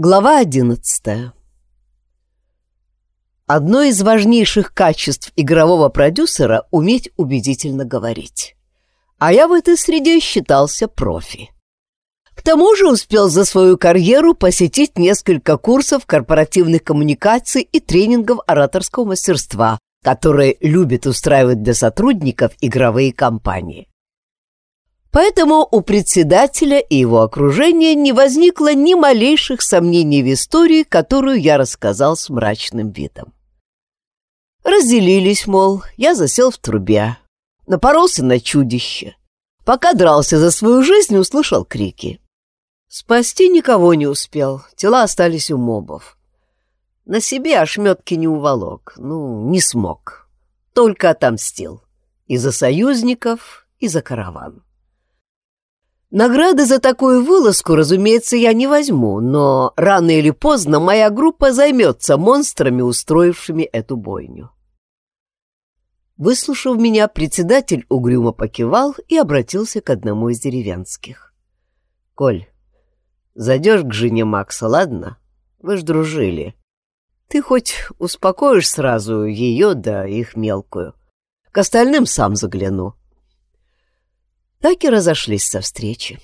Глава одиннадцатая. Одно из важнейших качеств игрового продюсера — уметь убедительно говорить. А я в этой среде считался профи. К тому же успел за свою карьеру посетить несколько курсов корпоративных коммуникаций и тренингов ораторского мастерства, которые любят устраивать для сотрудников игровые компании. Поэтому у председателя и его окружения не возникло ни малейших сомнений в истории, которую я рассказал с мрачным видом. Разделились, мол, я засел в трубе, напоролся на чудище. Пока дрался за свою жизнь, услышал крики. Спасти никого не успел, тела остались у мобов. На себе ошметки не уволок, ну, не смог. Только отомстил. И за союзников, и за караван. Награды за такую вылазку, разумеется, я не возьму, но рано или поздно моя группа займется монстрами, устроившими эту бойню. Выслушав меня, председатель угрюмо покивал и обратился к одному из деревенских. «Коль, зайдешь к жене Макса, ладно? Вы ж дружили. Ты хоть успокоишь сразу ее да их мелкую. К остальным сам загляну так и разошлись со встречи.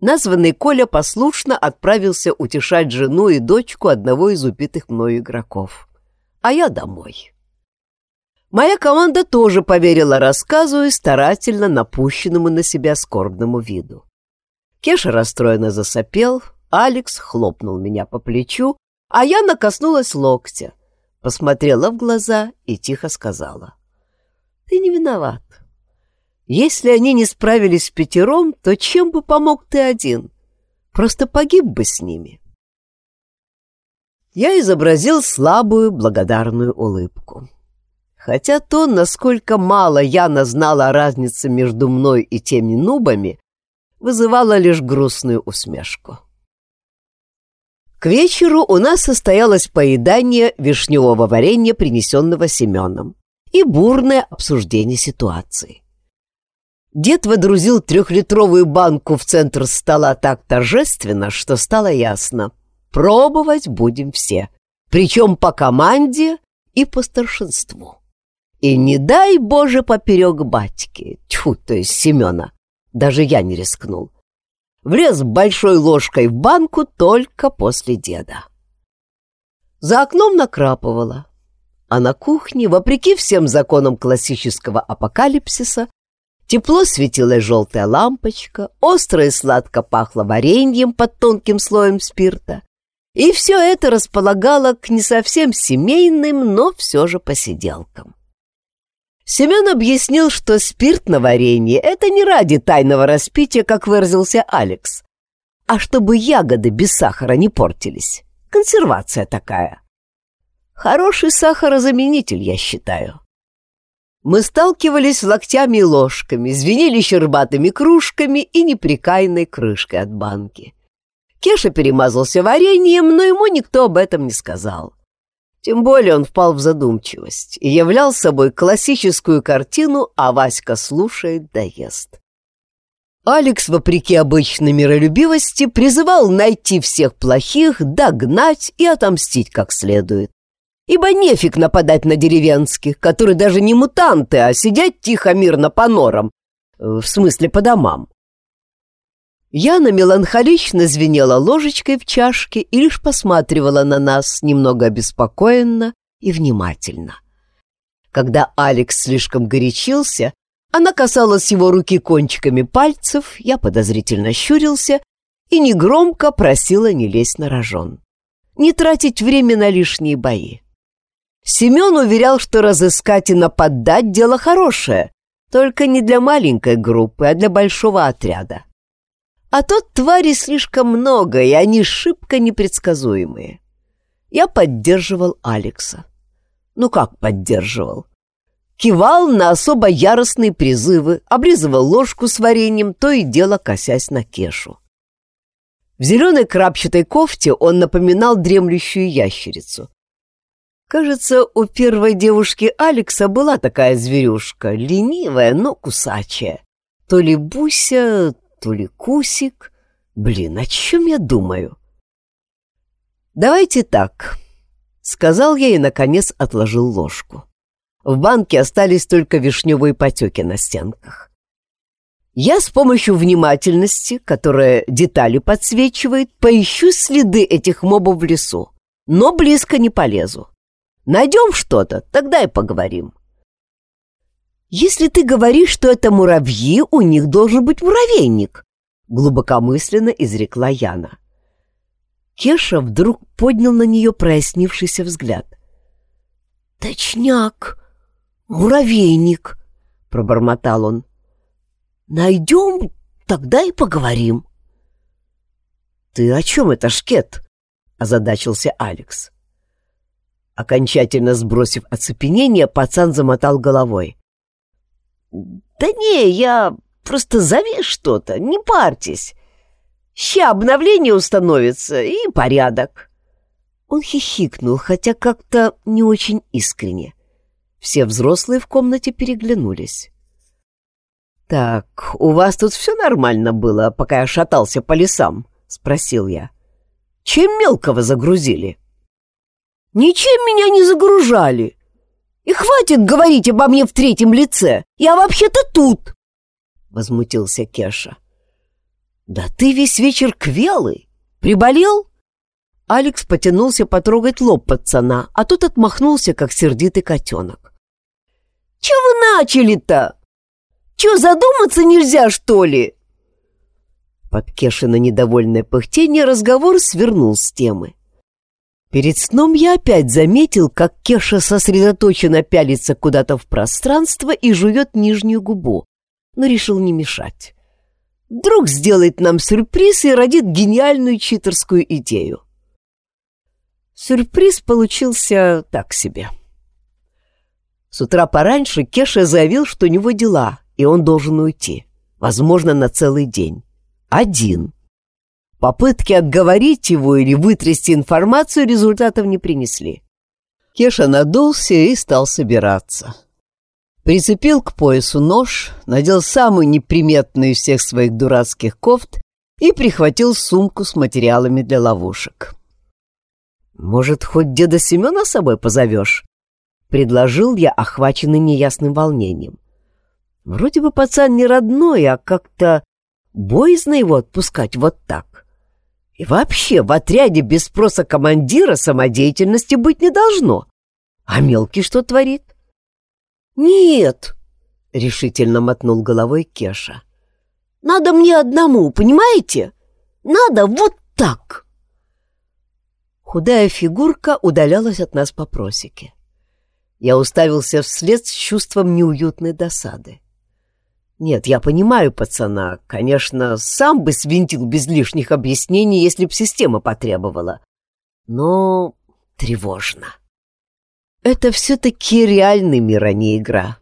Названный Коля послушно отправился утешать жену и дочку одного из убитых мною игроков. А я домой. Моя команда тоже поверила рассказу и старательно напущенному на себя скорбному виду. Кеша расстроенно засопел, Алекс хлопнул меня по плечу, а я накоснулась локтя, посмотрела в глаза и тихо сказала. «Ты не виноват. Если они не справились в пятером, то чем бы помог ты один? Просто погиб бы с ними. Я изобразил слабую благодарную улыбку. Хотя то, насколько мало Яна знала о разнице между мной и теми нубами, вызывало лишь грустную усмешку. К вечеру у нас состоялось поедание вишневого варенья, принесенного Семеном, и бурное обсуждение ситуации. Дед водрузил трехлитровую банку в центр стола так торжественно, что стало ясно. Пробовать будем все. Причем по команде и по старшинству. И не дай Боже поперек батьки, тьфу, то есть Семена. Даже я не рискнул. Влез большой ложкой в банку только после деда. За окном накрапывало, а на кухне, вопреки всем законам классического апокалипсиса, Тепло светила желтая лампочка, остро и сладко пахло вареньем под тонким слоем спирта. И все это располагало к не совсем семейным, но все же посиделкам. Семен объяснил, что спирт на варенье — это не ради тайного распития, как выразился Алекс, а чтобы ягоды без сахара не портились. Консервация такая. Хороший сахарозаменитель, я считаю. Мы сталкивались локтями и ложками, звенели щербатыми кружками и неприкаянной крышкой от банки. Кеша перемазался вареньем, но ему никто об этом не сказал. Тем более он впал в задумчивость и являл собой классическую картину «А Васька слушает да ест». Алекс, вопреки обычной миролюбивости, призывал найти всех плохих, догнать и отомстить как следует ибо нефиг нападать на деревенских, которые даже не мутанты, а сидят тихо мирно по норам, в смысле по домам. Яна меланхолично звенела ложечкой в чашке и лишь посматривала на нас немного обеспокоенно и внимательно. Когда Алекс слишком горячился, она касалась его руки кончиками пальцев, я подозрительно щурился и негромко просила не лезть на рожон. Не тратить время на лишние бои. Семен уверял, что разыскать и нападать — дело хорошее, только не для маленькой группы, а для большого отряда. А тут тварей слишком много, и они шибко непредсказуемые. Я поддерживал Алекса. Ну как поддерживал? Кивал на особо яростные призывы, облизывал ложку с вареньем, то и дело косясь на Кешу. В зеленой крапчатой кофте он напоминал дремлющую ящерицу. Кажется, у первой девушки Алекса была такая зверюшка, ленивая, но кусачая. То ли Буся, то ли Кусик. Блин, о чем я думаю? «Давайте так», — сказал я и, наконец, отложил ложку. В банке остались только вишневые потеки на стенках. Я с помощью внимательности, которая детали подсвечивает, поищу следы этих мобов в лесу, но близко не полезу. Найдем что-то, тогда и поговорим. Если ты говоришь, что это муравьи, у них должен быть муравейник, глубокомысленно изрекла Яна. Кеша вдруг поднял на нее прояснившийся взгляд. «Точняк! Муравейник!» — пробормотал он. Найдем, тогда и поговорим. Ты о чем это, Шкет? озадачился Алекс. Окончательно сбросив оцепенение, пацан замотал головой. «Да не, я просто зови что-то, не парьтесь. Ща обновление установится, и порядок». Он хихикнул, хотя как-то не очень искренне. Все взрослые в комнате переглянулись. «Так, у вас тут все нормально было, пока я шатался по лесам?» — спросил я. «Чем мелкого загрузили?» «Ничем меня не загружали. И хватит говорить обо мне в третьем лице. Я вообще-то тут!» — возмутился Кеша. «Да ты весь вечер квелый. Приболел?» Алекс потянулся потрогать лоб пацана, а тот отмахнулся, как сердитый котенок. «Чего вы начали-то?» Че, задуматься нельзя, что ли?» Под Кешина недовольное пыхтение разговор свернул с темы. Перед сном я опять заметил, как Кеша сосредоточенно пялится куда-то в пространство и жует нижнюю губу, но решил не мешать. Вдруг сделает нам сюрприз и родит гениальную читерскую идею. Сюрприз получился так себе. С утра пораньше Кеша заявил, что у него дела, и он должен уйти. Возможно, на целый день. Один. Попытки отговорить его или вытрясти информацию результатов не принесли. Кеша надулся и стал собираться. Прицепил к поясу нож, надел самую неприметную из всех своих дурацких кофт и прихватил сумку с материалами для ловушек. «Может, хоть деда Семена с собой позовешь?» — предложил я, охваченный неясным волнением. Вроде бы пацан не родной, а как-то боязно его отпускать вот так. И вообще в отряде без спроса командира самодеятельности быть не должно. А мелкий что творит? «Нет», — решительно мотнул головой Кеша. «Надо мне одному, понимаете? Надо вот так». Худая фигурка удалялась от нас по просеке. Я уставился вслед с чувством неуютной досады. Нет, я понимаю пацана. Конечно, сам бы свинтил без лишних объяснений, если б система потребовала. Но тревожно. Это все-таки реальный мир, а не игра.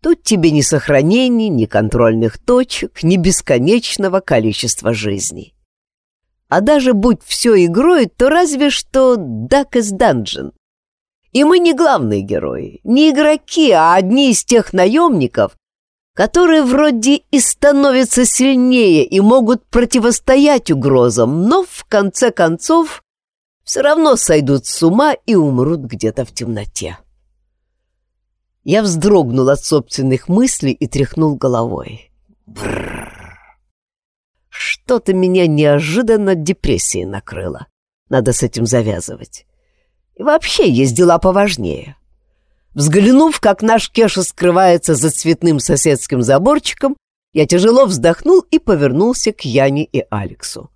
Тут тебе ни сохранений, ни контрольных точек, ни бесконечного количества жизней. А даже будь все игрой, то разве что Duck is Dungeon. И мы не главные герои, не игроки, а одни из тех наемников, которые вроде и становятся сильнее и могут противостоять угрозам, но в конце концов все равно сойдут с ума и умрут где-то в темноте. Я вздрогнул от собственных мыслей и тряхнул головой. Что-то меня неожиданно депрессией накрыло. Надо с этим завязывать. И вообще есть дела поважнее. Взглянув, как наш Кеша скрывается за цветным соседским заборчиком, я тяжело вздохнул и повернулся к Яне и Алексу.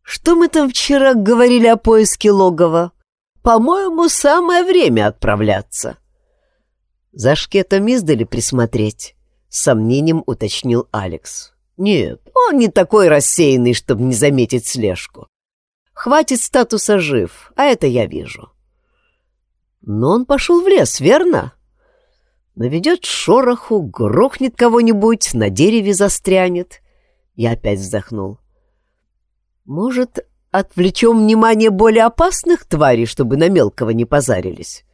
«Что мы там вчера говорили о поиске логова? По-моему, самое время отправляться». «За шкетом издали присмотреть», — с сомнением уточнил Алекс. «Нет, он не такой рассеянный, чтобы не заметить слежку. Хватит статуса жив, а это я вижу». Но он пошел в лес, верно? Наведет шороху, грохнет кого-нибудь, на дереве застрянет. Я опять вздохнул. Может, отвлечем внимание более опасных тварей, чтобы на мелкого не позарились?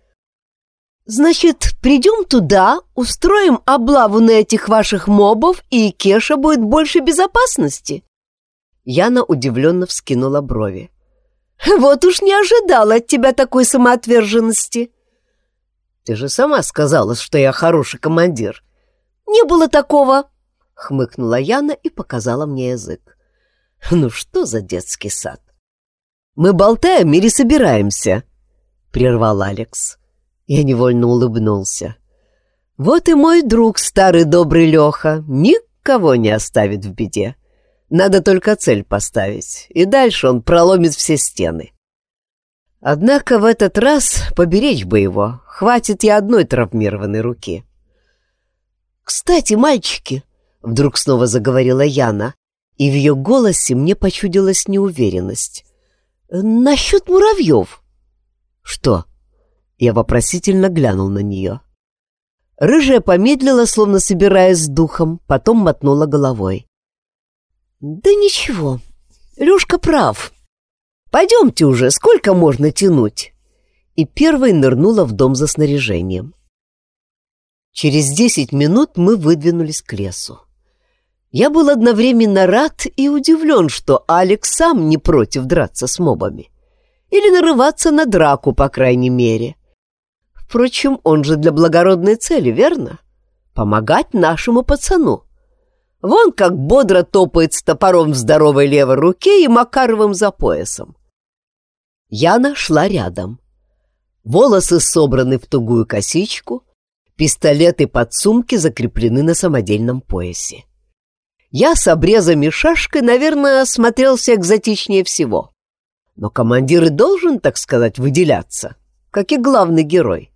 Значит, придем туда, устроим облаву на этих ваших мобов, и Кеша будет больше безопасности? Яна удивленно вскинула брови. Вот уж не ожидала от тебя такой самоотверженности. Ты же сама сказала, что я хороший командир. Не было такого, хмыкнула Яна и показала мне язык. Ну что за детский сад? Мы болтаем или собираемся? прервал Алекс. Я невольно улыбнулся. Вот и мой друг, старый добрый Леха, никого не оставит в беде. Надо только цель поставить, и дальше он проломит все стены. Однако в этот раз поберечь бы его, хватит и одной травмированной руки. «Кстати, мальчики!» — вдруг снова заговорила Яна, и в ее голосе мне почудилась неуверенность. «Насчет муравьев!» «Что?» — я вопросительно глянул на нее. Рыжая помедлила, словно собираясь с духом, потом мотнула головой. «Да ничего, Лёшка прав. Пойдемте уже, сколько можно тянуть?» И первой нырнула в дом за снаряжением. Через десять минут мы выдвинулись к лесу. Я был одновременно рад и удивлен, что Алекс сам не против драться с мобами. Или нарываться на драку, по крайней мере. Впрочем, он же для благородной цели, верно? Помогать нашему пацану. Вон как бодро топает с топором в здоровой левой руке и Макаровым за поясом. Яна шла рядом. Волосы собраны в тугую косичку, пистолеты под сумки закреплены на самодельном поясе. Я с обрезами шашкой, наверное, смотрелся экзотичнее всего. Но командир и должен, так сказать, выделяться, как и главный герой.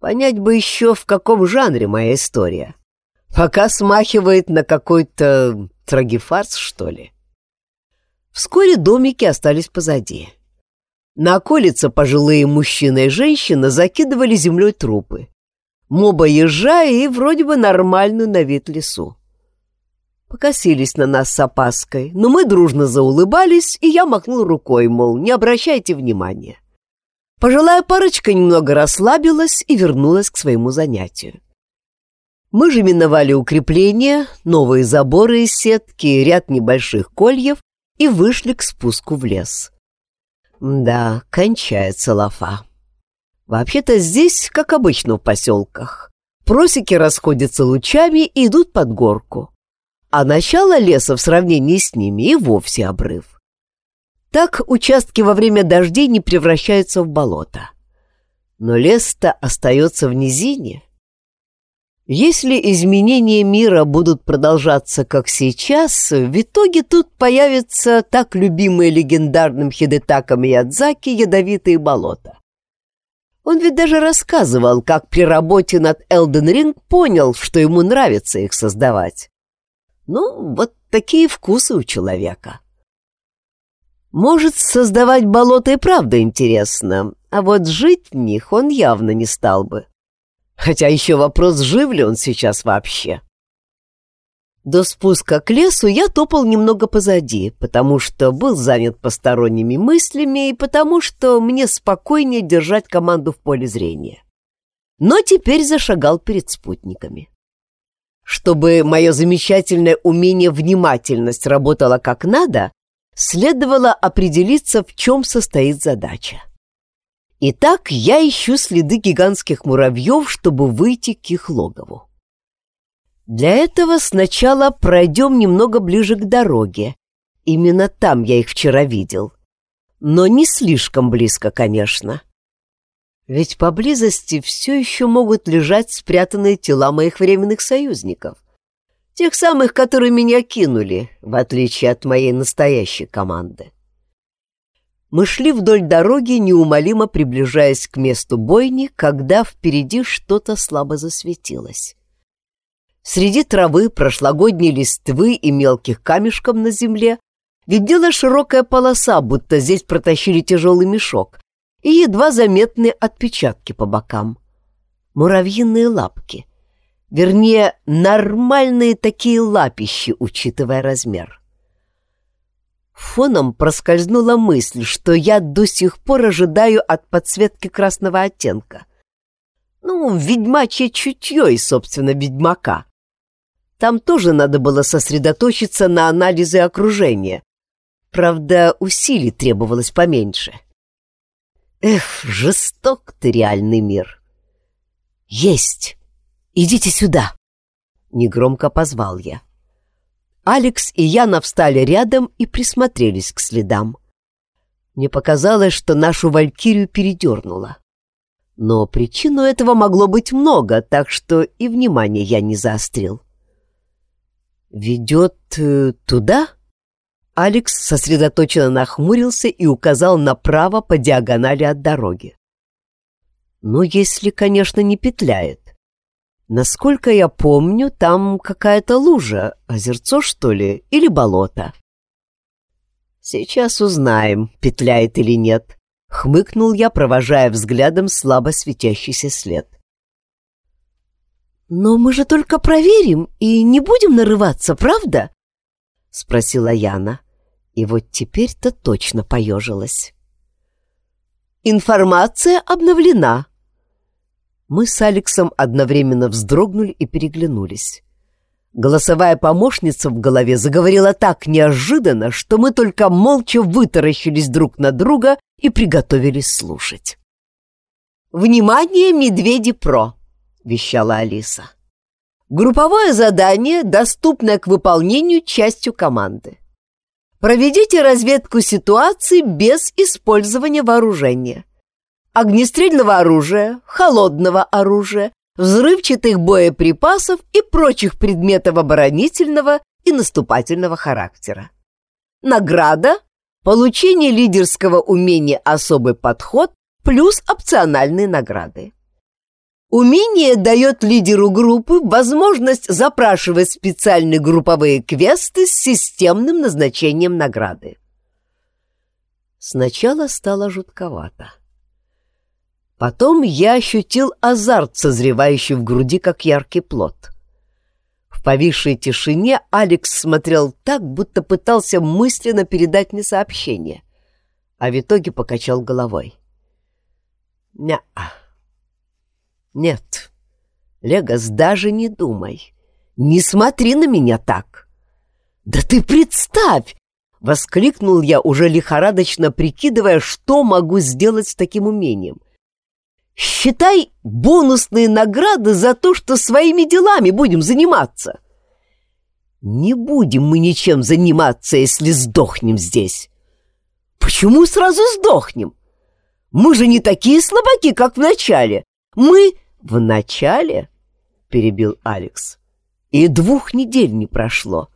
Понять бы еще, в каком жанре моя история. Пока смахивает на какой-то трагифарс, что ли. Вскоре домики остались позади. На околице пожилые мужчина и женщина закидывали землей трупы. Моба езжая и вроде бы нормальную на вид лесу. Покосились на нас с опаской, но мы дружно заулыбались, и я махнул рукой, мол, не обращайте внимания. Пожилая парочка немного расслабилась и вернулась к своему занятию. Мы же миновали укрепления, новые заборы из сетки, ряд небольших кольев и вышли к спуску в лес. Да, кончается лафа. Вообще-то здесь, как обычно в поселках. Просеки расходятся лучами и идут под горку. А начало леса в сравнении с ними и вовсе обрыв. Так участки во время дождей не превращаются в болото. Но лес-то остается в низине. Если изменения мира будут продолжаться как сейчас, в итоге тут появятся так любимые легендарным Хидетаком Ядзаки ядовитые болота. Он ведь даже рассказывал, как при работе над Элден Ринг понял, что ему нравится их создавать. Ну, вот такие вкусы у человека. Может, создавать болото и правда интересно, а вот жить в них он явно не стал бы. Хотя еще вопрос, жив ли он сейчас вообще. До спуска к лесу я топал немного позади, потому что был занят посторонними мыслями и потому что мне спокойнее держать команду в поле зрения. Но теперь зашагал перед спутниками. Чтобы мое замечательное умение внимательность работало как надо, следовало определиться, в чем состоит задача. Итак, я ищу следы гигантских муравьев, чтобы выйти к их логову. Для этого сначала пройдем немного ближе к дороге. Именно там я их вчера видел. Но не слишком близко, конечно. Ведь поблизости все еще могут лежать спрятанные тела моих временных союзников. Тех самых, которые меня кинули, в отличие от моей настоящей команды. Мы шли вдоль дороги, неумолимо приближаясь к месту бойни, когда впереди что-то слабо засветилось. Среди травы, прошлогодней листвы и мелких камешков на земле видела широкая полоса, будто здесь протащили тяжелый мешок, и едва заметные отпечатки по бокам. Муравьиные лапки — Вернее, нормальные такие лапищи, учитывая размер. Фоном проскользнула мысль, что я до сих пор ожидаю от подсветки красного оттенка. Ну, ведьмачье чутье и, собственно, ведьмака. Там тоже надо было сосредоточиться на анализе окружения. Правда, усилий требовалось поменьше. Эх, жесток ты реальный мир. Есть! Идите сюда! Негромко позвал я. Алекс и Яна встали рядом и присмотрелись к следам. Мне показалось, что нашу валькирию передернуло. Но причину этого могло быть много, так что и внимание я не заострил. «Ведет э, туда?» Алекс сосредоточенно нахмурился и указал направо по диагонали от дороги. «Ну, если, конечно, не петляет. Насколько я помню, там какая-то лужа, озерцо, что ли, или болото». «Сейчас узнаем, петляет или нет», — хмыкнул я, провожая взглядом слабо светящийся след. «Но мы же только проверим и не будем нарываться, правда?» — спросила Яна. И вот теперь-то точно поежилась. «Информация обновлена». Мы с Алексом одновременно вздрогнули и переглянулись. Голосовая помощница в голове заговорила так неожиданно, что мы только молча вытаращились друг на друга и приготовились слушать. «Внимание, Медведи Про!» — вещала Алиса. «Групповое задание, доступное к выполнению частью команды. Проведите разведку ситуации без использования вооружения. Огнестрельного оружия, холодного оружия, взрывчатых боеприпасов и прочих предметов оборонительного и наступательного характера. Награда – получение лидерского умения «Особый подход» плюс опциональные награды. Умение дает лидеру группы возможность запрашивать специальные групповые квесты с системным назначением награды. Сначала стало жутковато. Потом я ощутил азарт, созревающий в груди, как яркий плод. В повисшей тишине Алекс смотрел так, будто пытался мысленно передать мне сообщение, а в итоге покачал головой. «Ня-а». Нет, Легас, даже не думай. Не смотри на меня так. Да ты представь! Воскликнул я, уже лихорадочно прикидывая, что могу сделать с таким умением. Считай бонусные награды за то, что своими делами будем заниматься. Не будем мы ничем заниматься, если сдохнем здесь. Почему сразу сдохнем? Мы же не такие слабаки, как в начале. Мы «В начале?» — перебил Алекс. «И двух недель не прошло».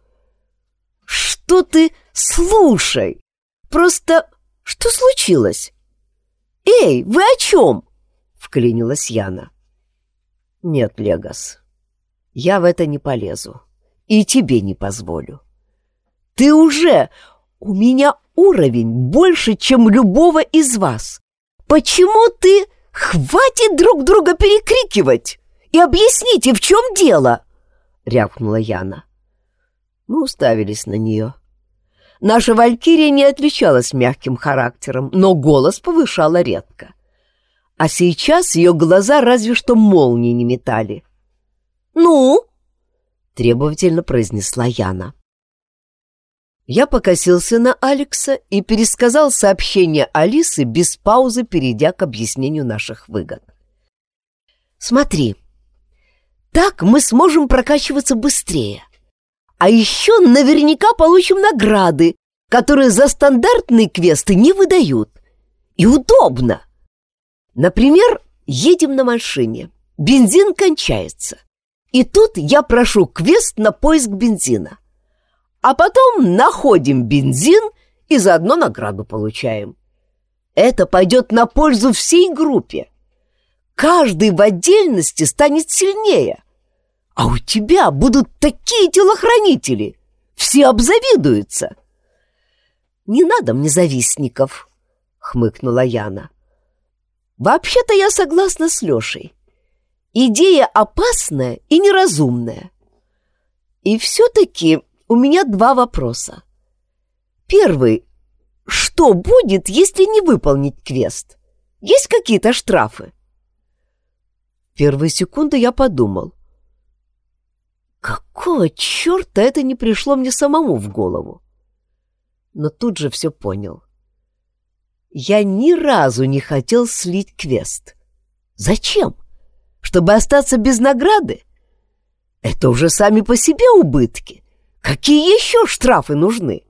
«Что ты? Слушай! Просто что случилось?» «Эй, вы о чем?» — вклинилась Яна. «Нет, Легас, я в это не полезу и тебе не позволю. Ты уже... У меня уровень больше, чем любого из вас. Почему ты...» «Хватит друг друга перекрикивать и объясните, в чем дело!» — рявкнула Яна. Мы уставились на нее. Наша Валькирия не отличалась мягким характером, но голос повышала редко. А сейчас ее глаза разве что молнии не метали. «Ну?» — требовательно произнесла Яна. Я покосился на Алекса и пересказал сообщение Алисы без паузы, перейдя к объяснению наших выгод. «Смотри, так мы сможем прокачиваться быстрее. А еще наверняка получим награды, которые за стандартные квесты не выдают. И удобно. Например, едем на машине, бензин кончается. И тут я прошу квест на поиск бензина а потом находим бензин и заодно награду получаем. Это пойдет на пользу всей группе. Каждый в отдельности станет сильнее. А у тебя будут такие телохранители. Все обзавидуются. Не надо мне завистников, хмыкнула Яна. Вообще-то я согласна с Лешей. Идея опасная и неразумная. И все-таки у меня два вопроса. Первый. Что будет, если не выполнить квест? Есть какие-то штрафы? Первые секунды я подумал. Какого черта это не пришло мне самому в голову? но тут же все понял. Я ни разу не хотел слить квест. Зачем? Чтобы остаться без награды? Это уже сами по себе убытки. Какие еще штрафы нужны?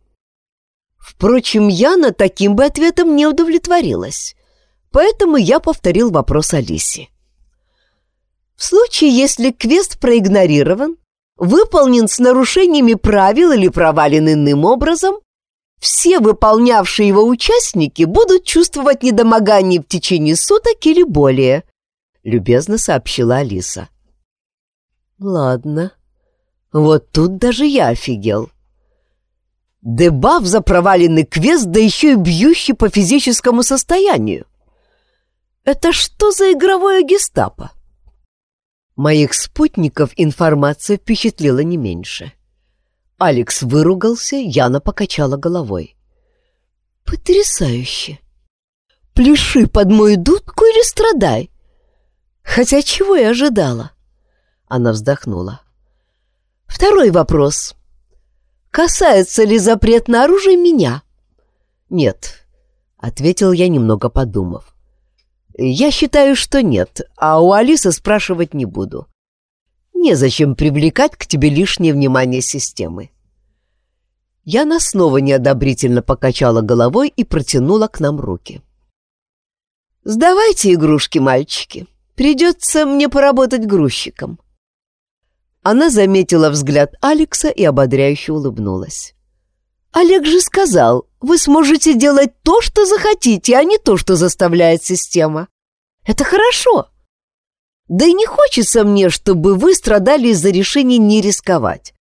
Впрочем, Яна таким бы ответом не удовлетворилась. Поэтому я повторил вопрос Алисе. В случае, если квест проигнорирован, выполнен с нарушениями правил или провален иным образом, все выполнявшие его участники будут чувствовать недомогание в течение суток или более, любезно сообщила Алиса. Ладно. Вот тут даже я офигел. Дебаф за проваленный квест, да еще и бьющий по физическому состоянию. Это что за игровое гестапо? Моих спутников информация впечатлила не меньше. Алекс выругался, Яна покачала головой. «Потрясающе! Пляши под мою дудку или страдай! Хотя чего я ожидала?» Она вздохнула. «Второй вопрос. Касается ли запрет на оружие меня?» «Нет», — ответил я, немного подумав. «Я считаю, что нет, а у Алисы спрашивать не буду. Незачем привлекать к тебе лишнее внимание системы». Яна снова неодобрительно покачала головой и протянула к нам руки. «Сдавайте игрушки, мальчики. Придется мне поработать грузчиком». Она заметила взгляд Алекса и ободряюще улыбнулась. «Олег же сказал, вы сможете делать то, что захотите, а не то, что заставляет система. Это хорошо. Да и не хочется мне, чтобы вы страдали из-за решения не рисковать.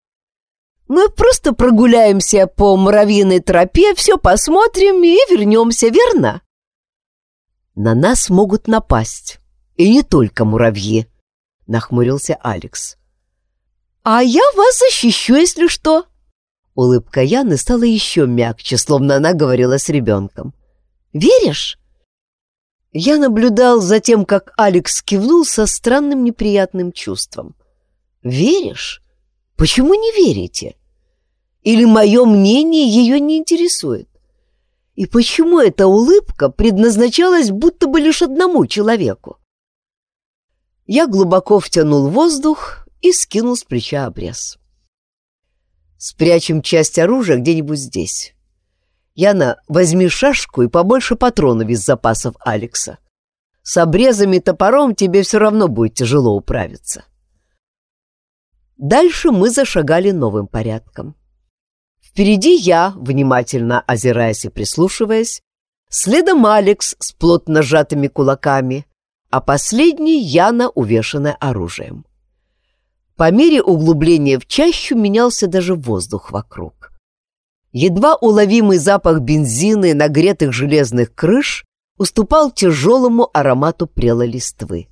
Мы просто прогуляемся по муравьиной тропе, все посмотрим и вернемся, верно? На нас могут напасть. И не только муравьи, нахмурился Алекс. А я вас защищу, если что. Улыбка Яны стала еще мягче, словно она говорила с ребенком. «Веришь?» Я наблюдал за тем, как Алекс кивнул со странным неприятным чувством. «Веришь? Почему не верите? Или мое мнение ее не интересует? И почему эта улыбка предназначалась будто бы лишь одному человеку?» Я глубоко втянул воздух и скинул с плеча обрез. Спрячем часть оружия где-нибудь здесь. Яна, возьми шашку и побольше патронов из запасов Алекса. С обрезами топором тебе все равно будет тяжело управиться. Дальше мы зашагали новым порядком. Впереди я, внимательно озираясь и прислушиваясь, следом Алекс с плотно сжатыми кулаками, а последний Яна, увешанная оружием. По мере углубления в чащу менялся даже воздух вокруг. Едва уловимый запах бензина и нагретых железных крыш уступал тяжелому аромату прелой листвы.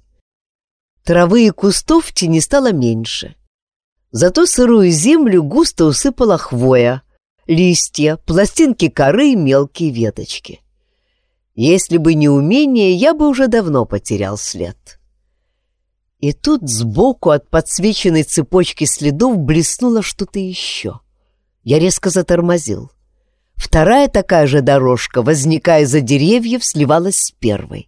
Травы и кустов в тени стало меньше. Зато сырую землю густо усыпала хвоя, листья, пластинки коры и мелкие веточки. Если бы не умение, я бы уже давно потерял след. И тут сбоку от подсвеченной цепочки следов блеснуло что-то еще. Я резко затормозил. Вторая такая же дорожка, возникая за деревьев, сливалась с первой.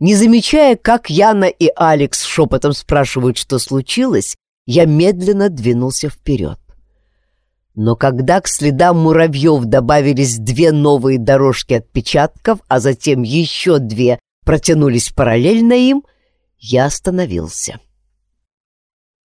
Не замечая, как Яна и Алекс шепотом спрашивают, что случилось, я медленно двинулся вперед. Но когда к следам муравьев добавились две новые дорожки отпечатков, а затем еще две протянулись параллельно им, я остановился.